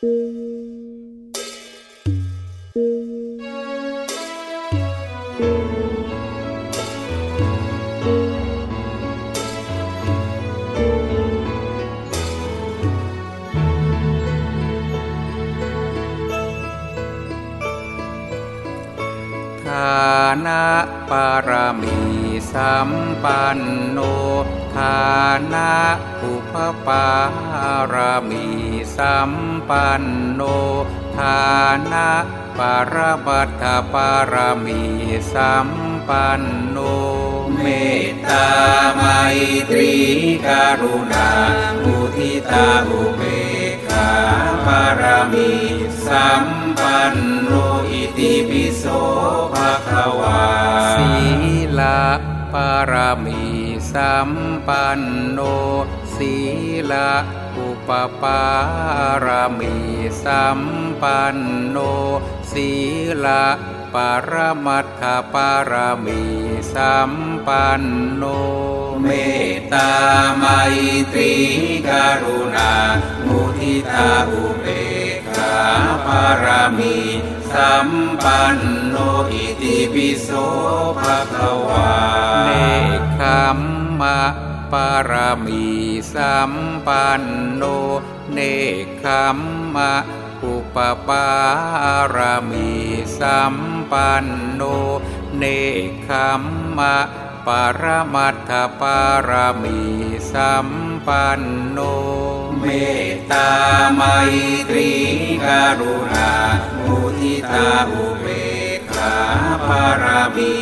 นะปารมี สัมปันโนทานะอุปปารมีสัมปันโนทานะปารบัตถปารมีสัมปันโนเมตตาไมตรีกรุณามุทิตาอุเบกขาปารมีสัมปันโน ปารมีสัมปันโนศีลอุปปารมีสัมปันโนศีลปรมัตถปารมีสัมปันโน เมตตาไมตรีกรุณา มุทิตาอุเบกขาปารมี สัมปันโนอิติปิโสภะคะวาเนคขมมะปารมีสัมปันโนเนคขมมะอุปปารมีสัมปันโนเนคขมมะ ปรมัตถปารมีสัมปันโน เมตตาไมตรีกรุณามุทิตาอุเบกขาปารมี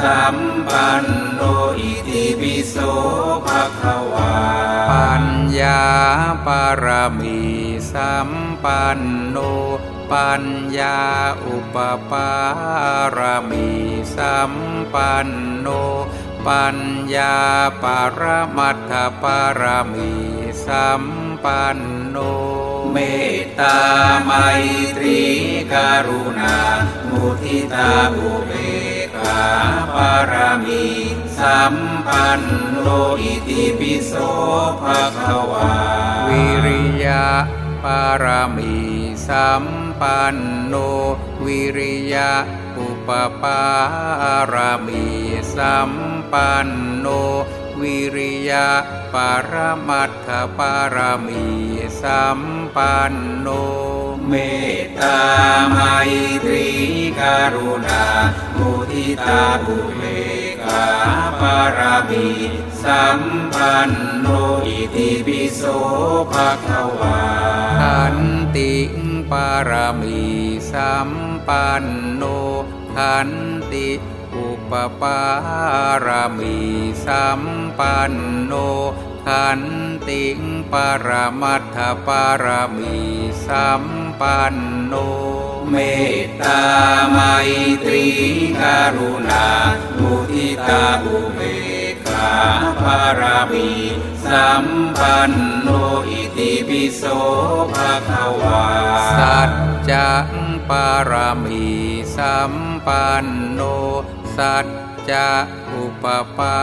สัมปันโนอิติปิโสภะคะวาปัญญาปารมีสัมปันโนปัญญาอุปปารมีสัมปันโน ปัญญาปารมัตถปารมีสัมปันโน เมตตาไมตรีกรุณา มุทิตาอุเบกขาปารมีสัมปันโนอิติปิโสภะคะวา วิริยะปารมีสัมปันโน วิริยะอุปปารมีสัมปันโน วิริยะปรมัตถปารมีสัมปันโน เมตตาไมตรีกรุณามุทิตาอุเบกาปารมีสัมปันโนอิติปิโสภะคะวาขันติปารมีสัม ปันโนขันติอุปปารมีสัมปันโนขันติปรมัตถปารมีสัมปันโนเมตตาไมตรีกรุณามุทิตาอุเบกขาปารมีสัมปันโนอิติปิโสภะคะวาสัจจะ ปารมีสัมปันโนสัจจะอุปปา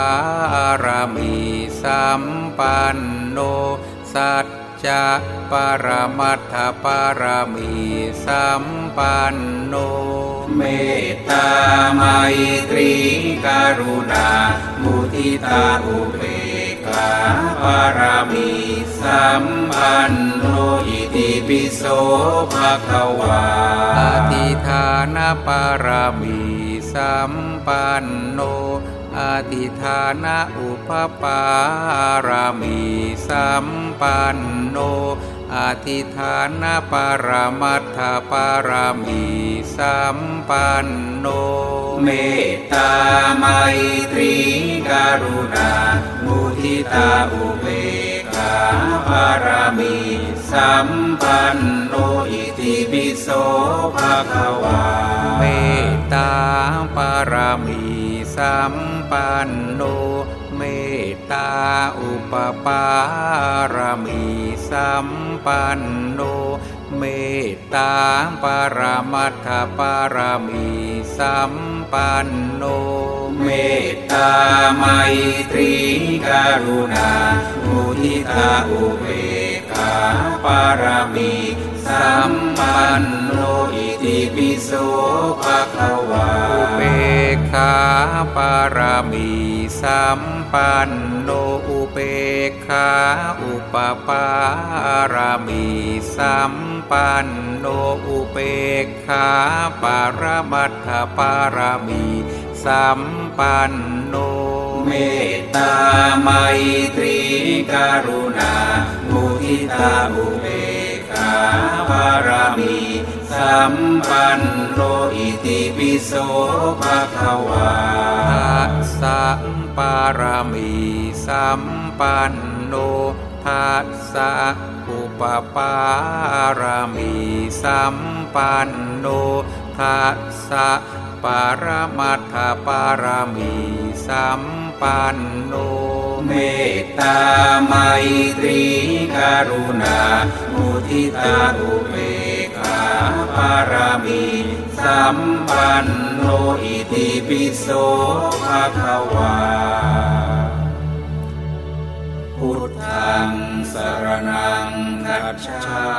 รมีสัมปันโนสัจจะปรมัตถปารมีสัมปันโน เมตตาไมตรีกรุณา มุทิตาอุเบกขาปารมีสัมปันโนอิติปิโส คะวาอธิฐานปารมีสัมปันโนอธิฐานอุปปารมีสัมปันโนอธิฐานปารมัตถปารมีสัมปันโน เมตตาไมตรีกรุณา มุทิตาอุเบกขาปารมีสัมปันโนอิ ติปิโสภะคะวาเมตตาปารมีสัมปันโนเมตตาอุปปารมีสัมปันโนเมตตาปารมัตถปารมีสัมปันโน เมตตาไมตรีกรุณามุทิตาอุเบกขาปารมี สัมปันโนอิติปิโสภะคะวาอุเบกขาปารามีสัมปันโนอุเบกขาอุปปารามีสัมปันโนอุเบกขาปารมัตถปารามีสัมปันโนเมตตาไมตรีกรุณามุทิตาอุเบ กขาบารมีสัมปันโนอิติปิโสภะคะวาทัสสะปารามีสัมปันโนทัสสะอุปปารามีสัมปันโนทัสสะปารมัตถปารามีสัมปันโน เมตตาไมตรีกรุณา มุทิตาอุเบกขาปารามีสัมปันโนอิติปิโสภะคะวา พุทธังสรณังคัจฉา